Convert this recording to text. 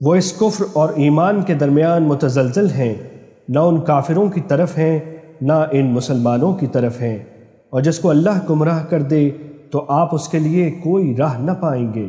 وہ اس کفر اور ایمان کے درمیان متزلزل ہیں، نہ ان کافروں کی طرف ہیں، نہ ان مسلمانوں کی طرف ہیں۔ اور جس کو اللہ گمراہ کر دے، تو آپ اس کے لیے کوئی راہ نہ پائیں گے۔